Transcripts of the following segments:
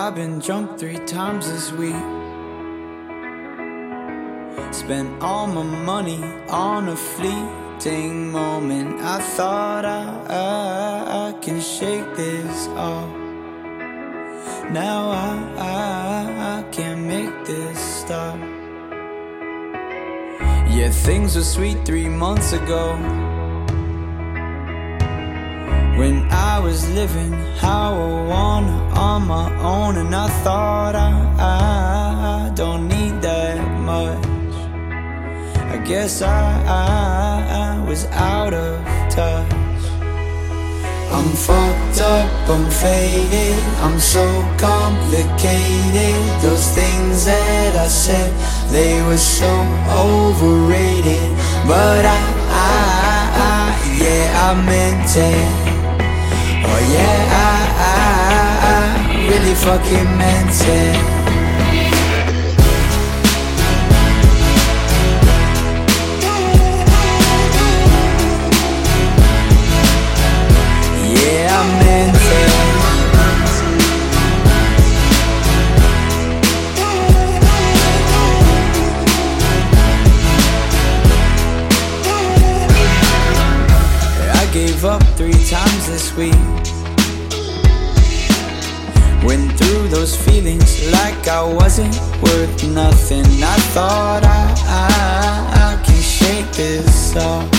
I've been drunk three times this week. Spent all my money on a fleeting moment. I thought I, I, I can shake this off. Now I, I, I can't make this stop. Yeah, things were sweet three months ago. When I was living how I wanna on my own, and I thought I, I, don't need that much. I guess I, I, I was out of touch. I'm fucked up, I'm faded, I'm so complicated. Those things that I said, they were so overrated. But I, I, I yeah, I meant it. Fucking. I gave up three times this week. Went through those feelings like I wasn't worth nothing. I thought I, I, I can shake this off.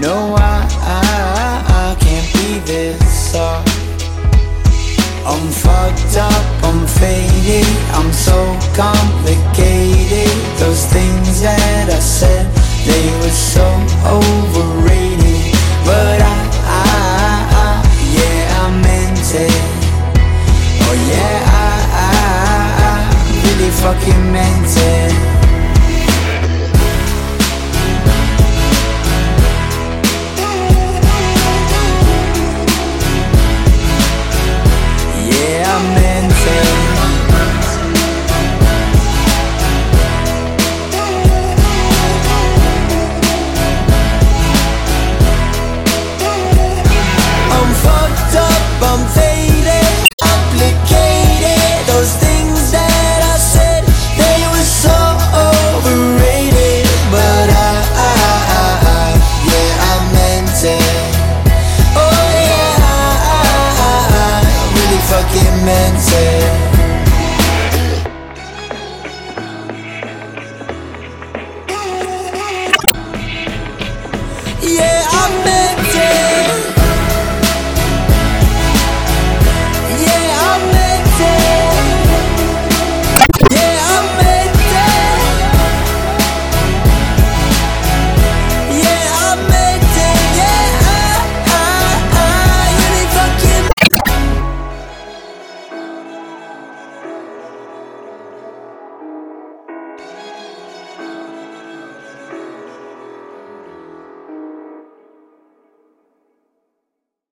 No, I, I, I can't be this soft. I'm fucked up, I'm faded, I'm so complicated. Those things that I said, they were so overrated. But I, I, I yeah, I meant it. Oh yeah,